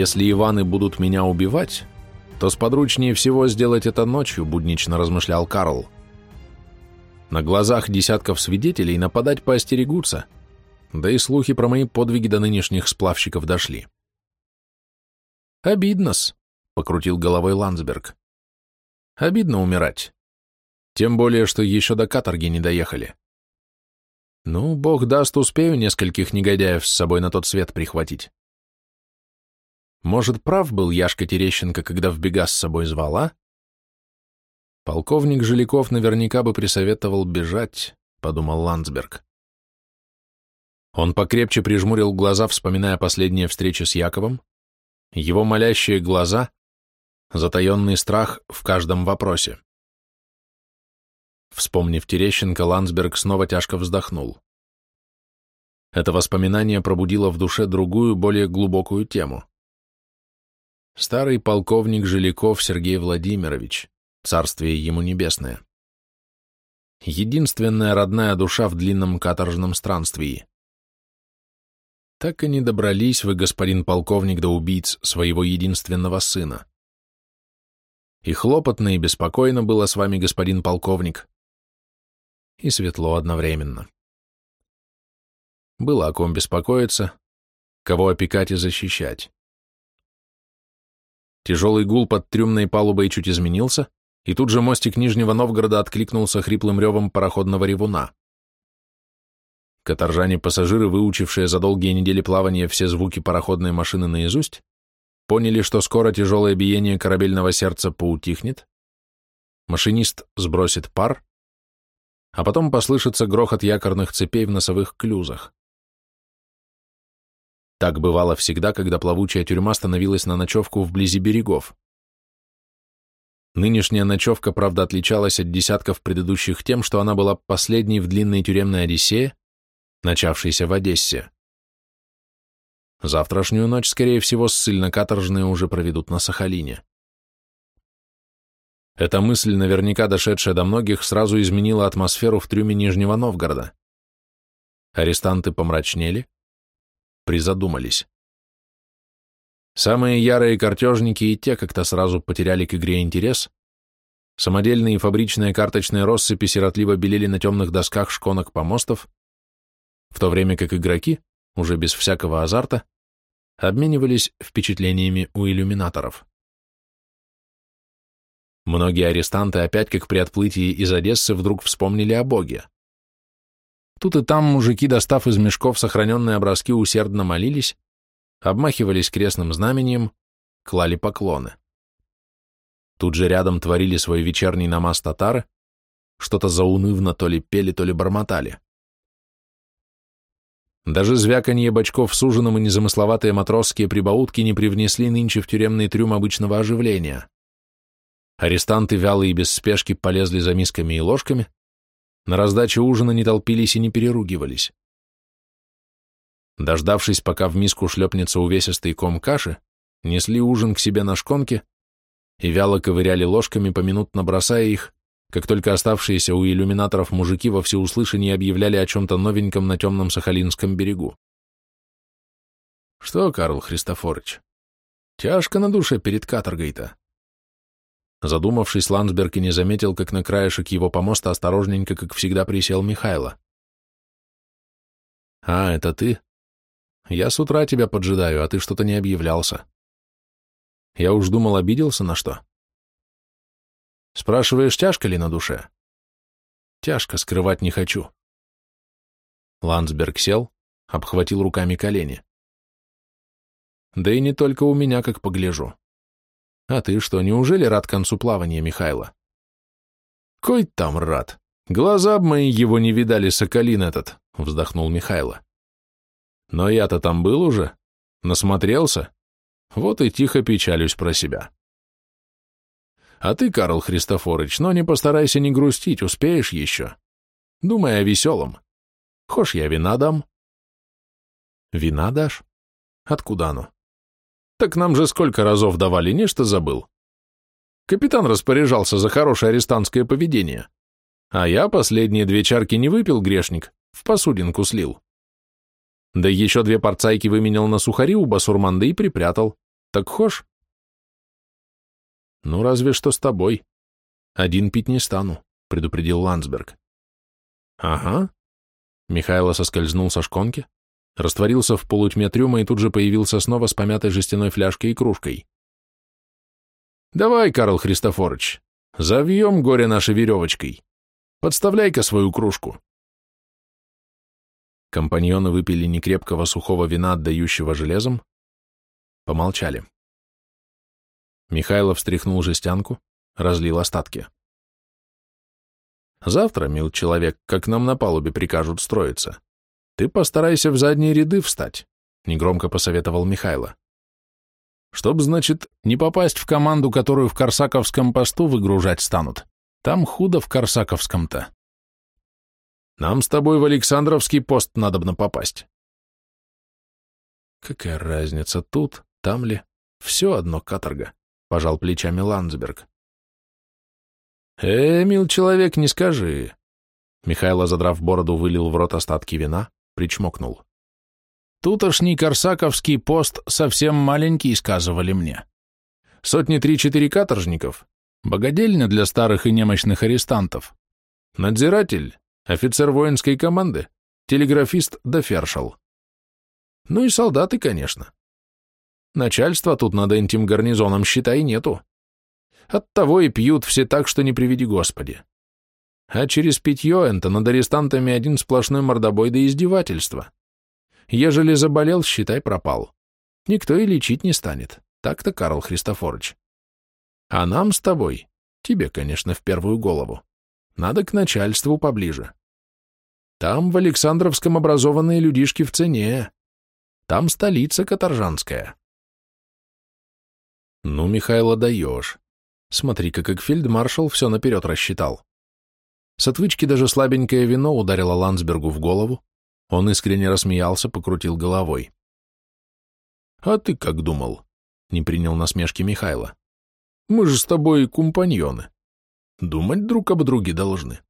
Если Иваны будут меня убивать, то сподручнее всего сделать это ночью, буднично размышлял Карл. На глазах десятков свидетелей нападать поостерегутся, да и слухи про мои подвиги до нынешних сплавщиков дошли. «Обидно-с», — покрутил головой Ландсберг. «Обидно умирать. Тем более, что еще до каторги не доехали. Ну, бог даст, успею нескольких негодяев с собой на тот свет прихватить. Может, прав был Яшка Терещенко, когда в бега с собой звала? Полковник Жиляков наверняка бы присоветовал бежать, подумал Ландсберг. Он покрепче прижмурил глаза, вспоминая последние встречи с Яковом, его молящие глаза, затаенный страх в каждом вопросе. Вспомнив Терещенко, Ландсберг снова тяжко вздохнул. Это воспоминание пробудило в душе другую, более глубокую тему. Старый полковник Жиляков Сергей Владимирович, царствие ему небесное. Единственная родная душа в длинном каторжном странствии. Так и не добрались вы, господин полковник, до убийц своего единственного сына. И хлопотно, и беспокойно было с вами, господин полковник, и светло одновременно. Было о ком беспокоиться, кого опекать и защищать. Тяжелый гул под трюмной палубой чуть изменился, и тут же мостик Нижнего Новгорода откликнулся хриплым ревом пароходного ревуна. Каторжане-пассажиры, выучившие за долгие недели плавания все звуки пароходной машины наизусть, поняли, что скоро тяжелое биение корабельного сердца поутихнет, машинист сбросит пар, а потом послышится грохот якорных цепей в носовых клюзах. Так бывало всегда, когда плавучая тюрьма становилась на ночевку вблизи берегов. Нынешняя ночевка, правда, отличалась от десятков предыдущих тем, что она была последней в длинной тюремной Одиссее, начавшейся в Одессе. Завтрашнюю ночь, скорее всего, ссыльно-каторжные уже проведут на Сахалине. Эта мысль, наверняка дошедшая до многих, сразу изменила атмосферу в трюме Нижнего Новгорода. Арестанты помрачнели, призадумались. Самые ярые картежники и те как-то сразу потеряли к игре интерес. Самодельные и фабричные карточные россыпи сиротливо белели на темных досках шконок помостов, в то время как игроки, уже без всякого азарта, обменивались впечатлениями у иллюминаторов. Многие арестанты опять, как при отплытии из Одессы, вдруг вспомнили о Боге. Тут и там мужики, достав из мешков сохраненные образки, усердно молились, обмахивались крестным знамением, клали поклоны. Тут же рядом творили свой вечерний намаз татары, что-то заунывно то ли пели, то ли бормотали. Даже звяканье бочков с ужином и незамысловатые матросские прибаутки не привнесли нынче в тюремный трюм обычного оживления. Арестанты вялые и без спешки полезли за мисками и ложками, на раздаче ужина не толпились и не переругивались. Дождавшись, пока в миску шлепнется увесистый ком каши, несли ужин к себе на шконке и вяло ковыряли ложками, поминутно бросая их, как только оставшиеся у иллюминаторов мужики во всеуслышание объявляли о чем-то новеньком на темном Сахалинском берегу. Что, Карл Христофорович, тяжко на душе перед каторгой-то? Задумавшись, Ландсберг и не заметил, как на краешек его помоста осторожненько, как всегда, присел Михайло. «А, это ты? Я с утра тебя поджидаю, а ты что-то не объявлялся. Я уж думал, обиделся на что. Спрашиваешь, тяжко ли на душе? Тяжко, скрывать не хочу». Ландсберг сел, обхватил руками колени. «Да и не только у меня, как погляжу. А ты что, неужели рад концу плавания, Михайло? Кой там рад? Глаза б мои его не видали, соколин этот, вздохнул Михайло. Но я-то там был уже, насмотрелся, вот и тихо печалюсь про себя. А ты, Карл Христофорович, но не постарайся не грустить, успеешь еще. Думай о веселом. Хошь я вина дам? Вина дашь? Откуда оно? Так нам же сколько разов давали, нечто забыл. Капитан распоряжался за хорошее арестантское поведение. А я последние две чарки не выпил, грешник, в посудинку слил. Да еще две порцайки выменял на сухари у басурманды и припрятал. Так хошь? Ну, разве что с тобой. Один пить не стану, предупредил Ландсберг. Ага. Михайло соскользнул со шконки, растворился в полутьме трюма и тут же появился снова с помятой жестяной фляжкой и кружкой. «Давай, Карл Христофорович, завьем горе нашей веревочкой. Подставляй-ка свою кружку». Компаньоны выпили некрепкого сухого вина, отдающего железом, помолчали. Михайлов встряхнул жестянку, разлил остатки. «Завтра, мил человек, как нам на палубе прикажут строиться, ты постарайся в задние ряды встать», — негромко посоветовал Михайло. «Чтоб, значит, не попасть в команду, которую в Корсаковском посту выгружать станут. Там худо в Корсаковском-то». Нам с тобой в Александровский пост надобно попасть. Какая разница, тут, там ли? Все одно каторга, пожал плечами Ландсберг. Э, мил человек, не скажи. Михайло, задрав бороду, вылил в рот остатки вина, причмокнул. Тутошний корсаковский пост совсем маленький, сказывали мне. Сотни три-четыре каторжников, богадельня для старых и немощных арестантов. Надзиратель, офицер воинской команды, телеграфист да фершал. Ну и солдаты, конечно. Начальства тут над этим гарнизоном, считай, нету. Оттого и пьют все так, что не приведи Господи. А через питье это над арестантами один сплошной мордобой до издевательства. Ежели заболел, считай, пропал. Никто и лечить не станет. Так-то, Карл Христофорович. А нам с тобой, тебе, конечно, в первую голову, надо к начальству поближе. Там в Александровском образованные людишки в цене. Там столица каторжанская. Ну, Михайло, даешь. Смотри-ка, как фельдмаршал все наперед рассчитал. С отвычки даже слабенькое вино ударило Ландсбергу в голову. Он искренне рассмеялся, покрутил головой. «А ты как думал?» — не принял насмешки Михайло. «Мы же с тобой компаньоны. Думать друг об друге должны».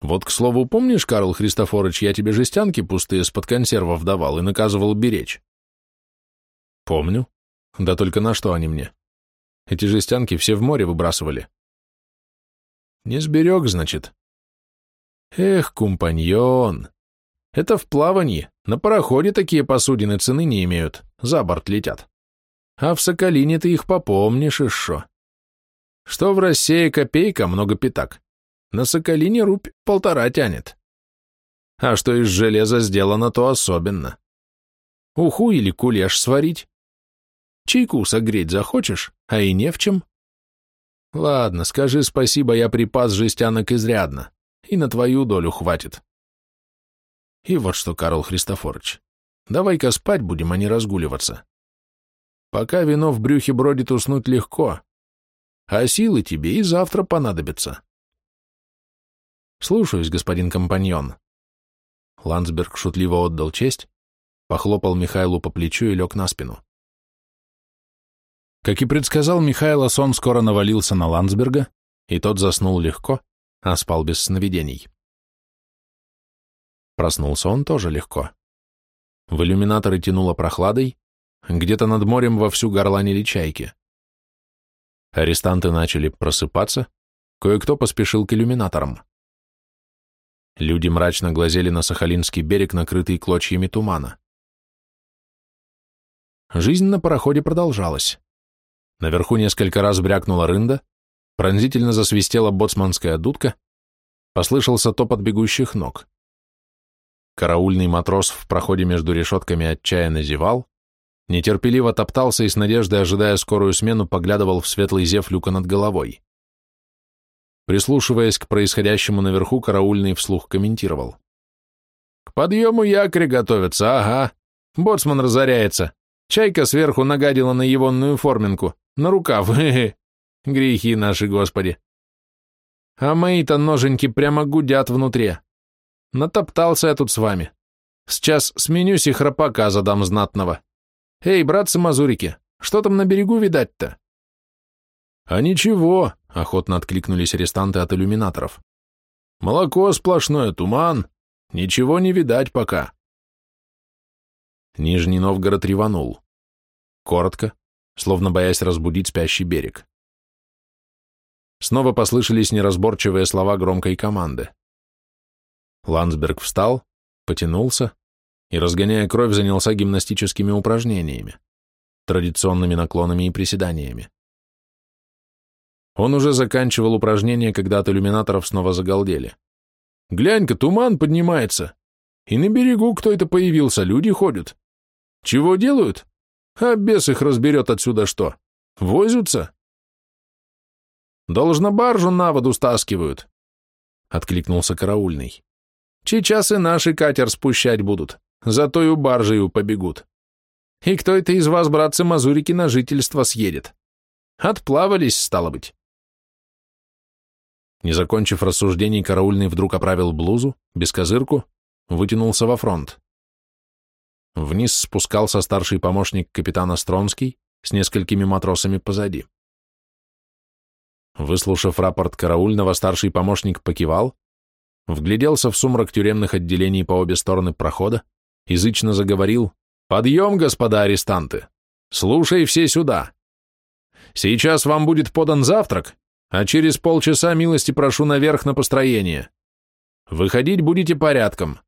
Вот, к слову, помнишь, Карл Христофорович, я тебе жестянки пустые с-под консервов давал и наказывал беречь? Помню. Да только на что они мне? Эти жестянки все в море выбрасывали. Не сберег, значит. Эх, компаньон. Это в плавании. На пароходе такие посудины цены не имеют, за борт летят. А в Соколине ты их попомнишь и шо. Что в России копейка, много пятак. На Соколине рубь полтора тянет. А что из железа сделано, то особенно. Уху или кулеш сварить? Чайку согреть захочешь, а и не в чем. Ладно, скажи спасибо, я припас жестянок изрядно, и на твою долю хватит. И вот что, Карл Христофорович, давай-ка спать будем, а не разгуливаться. Пока вино в брюхе бродит, уснуть легко, а силы тебе и завтра понадобятся. Слушаюсь, господин компаньон. Ландсберг шутливо отдал честь, похлопал Михайлу по плечу и лег на спину. Как и предсказал Михайло, сон скоро навалился на Ландсберга, и тот заснул легко, а спал без сновидений. Проснулся он тоже легко. В иллюминаторы тянуло прохладой, где-то над морем вовсю горланили чайки. Арестанты начали просыпаться, кое-кто поспешил к иллюминаторам. Люди мрачно глазели на Сахалинский берег, накрытый клочьями тумана. Жизнь на пароходе продолжалась. Наверху несколько раз брякнула рында, пронзительно засвистела боцманская дудка, послышался топот бегущих ног. Караульный матрос в проходе между решетками отчаянно зевал, нетерпеливо топтался и с надеждой, ожидая скорую смену, поглядывал в светлый зев люка над головой. Прислушиваясь к происходящему наверху, караульный вслух комментировал. «К подъему якоря готовятся, ага. Боцман разоряется. Чайка сверху нагадила на егонную форминку, на рукав. Грехи наши, Господи. А мои-то ноженьки прямо гудят внутри. Натоптался я тут с вами. Сейчас сменюсь и храпака задам знатного. Эй, братцы-мазурики, что там на берегу видать-то?» «А ничего», — охотно откликнулись арестанты от иллюминаторов. «Молоко сплошное, туман. Ничего не видать пока». Нижний Новгород реванул. коротко, словно боясь разбудить спящий берег. Снова послышались неразборчивые слова громкой команды. Ландсберг встал, потянулся и, разгоняя кровь, занялся гимнастическими упражнениями, традиционными наклонами и приседаниями. Он уже заканчивал упражнения, когда от иллюминаторов снова загалдели. «Глянь-ка, туман поднимается! И на берегу кто это появился, люди ходят. Чего делают? А бес их разберет отсюда что? Возятся?» «Должно баржу на воду стаскивают», — откликнулся караульный. «Сейчас и наши катер спущать будут, зато и у баржею побегут. И кто это из вас, братцы-мазурики, на жительство съедет? Отплавались, стало быть». Не закончив рассуждений, караульный вдруг оправил блузу, бескозырку, вытянулся во фронт. Вниз спускался старший помощник капитана Стронский с несколькими матросами позади. Выслушав рапорт караульного, старший помощник покивал, вгляделся в сумрак тюремных отделений по обе стороны прохода, язычно заговорил «Подъем, господа арестанты! Слушай все сюда! Сейчас вам будет подан завтрак, а через полчаса милости прошу наверх на построение. Выходить будете порядком.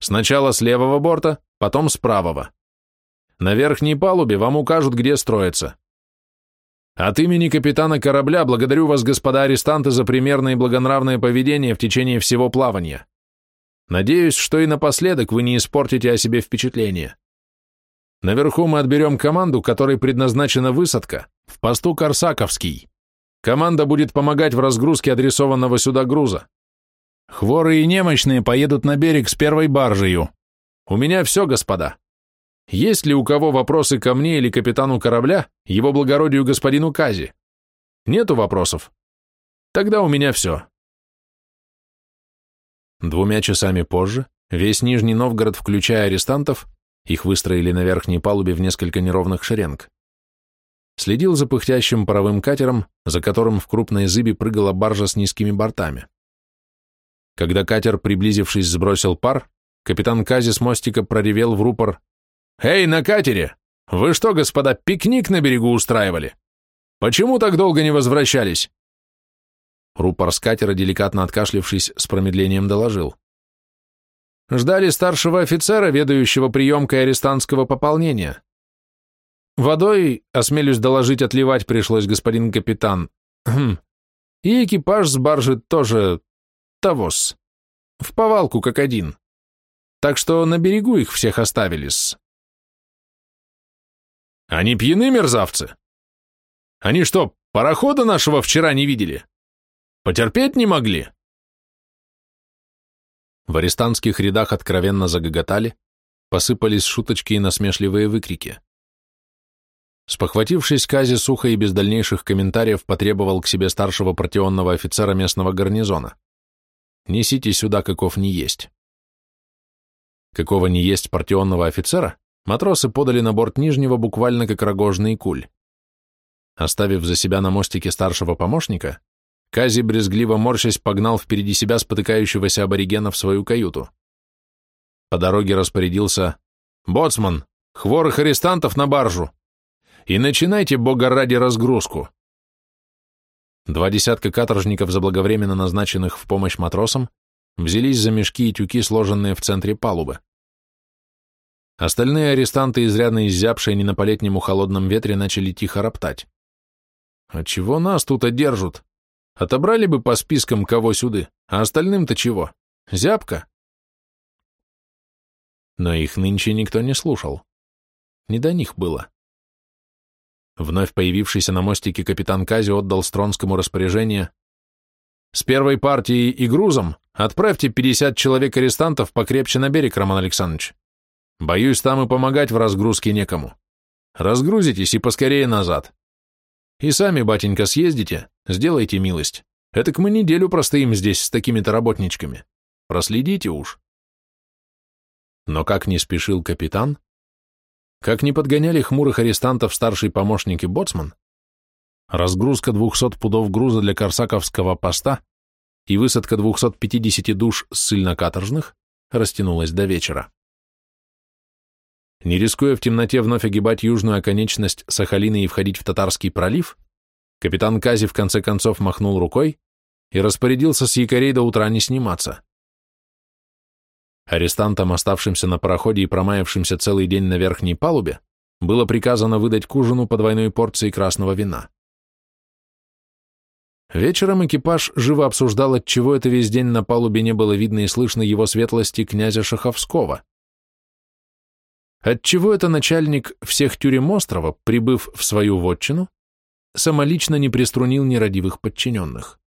Сначала с левого борта, потом с правого. На верхней палубе вам укажут, где строиться. От имени капитана корабля благодарю вас, господа арестанты, за примерное и благонравное поведение в течение всего плавания. Надеюсь, что и напоследок вы не испортите о себе впечатление. Наверху мы отберем команду, которой предназначена высадка, в посту Корсаковский. Команда будет помогать в разгрузке адресованного сюда груза. Хворые и немощные поедут на берег с первой баржею. У меня все, господа. Есть ли у кого вопросы ко мне или капитану корабля, его благородию господину Кази? Нету вопросов? Тогда у меня все. Двумя часами позже весь Нижний Новгород, включая арестантов, их выстроили на верхней палубе в несколько неровных шеренг, следил за пыхтящим паровым катером, за которым в крупной зыбе прыгала баржа с низкими бортами. Когда катер, приблизившись, сбросил пар, капитан Кази с мостика проревел в рупор «Эй, на катере! Вы что, господа, пикник на берегу устраивали? Почему так долго не возвращались?» Рупор с катера, деликатно откашлившись, с промедлением доложил. «Ждали старшего офицера, ведающего приемкой арестантского пополнения. Водой, осмелюсь доложить, отливать пришлось, господин капитан. Хм. И экипаж с баржи тоже тогос. В повалку, как один. Так что на берегу их всех оставили-с. Они пьяны, мерзавцы? Они что, парохода нашего вчера не видели? Потерпеть не могли? В арестантских рядах откровенно загоготали, посыпались шуточки и насмешливые выкрики. Спохватившись, Кази сухо и без дальнейших комментариев потребовал к себе старшего протеонного офицера местного гарнизона. «Несите сюда, каков не есть». Какого не есть партионного офицера, матросы подали на борт Нижнего буквально как рогожный куль. Оставив за себя на мостике старшего помощника, Кази, брезгливо морщась, погнал впереди себя спотыкающегося аборигена в свою каюту. По дороге распорядился «Боцман, хворых арестантов на баржу!» и начинайте, бога ради, разгрузку. Два десятка каторжников, заблаговременно назначенных в помощь матросам, взялись за мешки и тюки, сложенные в центре палубы. Остальные арестанты, изрядно изябшие не на полетнему холодном ветре, начали тихо роптать. «А чего нас тут одержат? Отобрали бы по спискам кого сюды, а остальным-то чего? Зябка?» Но их нынче никто не слушал. Не до них было. Вновь появившийся на мостике капитан Кази отдал Стронскому распоряжение «С первой партией и грузом отправьте 50 человек арестантов покрепче на берег, Роман Александрович. Боюсь, там и помогать в разгрузке некому. Разгрузитесь и поскорее назад. И сами, батенька, съездите, сделайте милость. Этак мы неделю простоим здесь с такими-то работничками. Проследите уж». Но как не спешил капитан, как не подгоняли хмурых арестантов старший помощник и боцман, разгрузка 200 пудов груза для Корсаковского поста и высадка 250 душ ссыльно-каторжных растянулась до вечера. Не рискуя в темноте вновь огибать южную оконечность Сахалина и входить в Татарский пролив, капитан Кази в конце концов махнул рукой и распорядился с якорей до утра не сниматься. Арестантам, оставшимся на пароходе и промаявшимся целый день на верхней палубе, было приказано выдать к ужину по двойной порции красного вина. Вечером экипаж живо обсуждал, отчего это весь день на палубе не было видно и слышно его светлости князя Шаховского. Отчего это начальник всех тюрем острова, прибыв в свою вотчину, самолично не приструнил нерадивых подчиненных.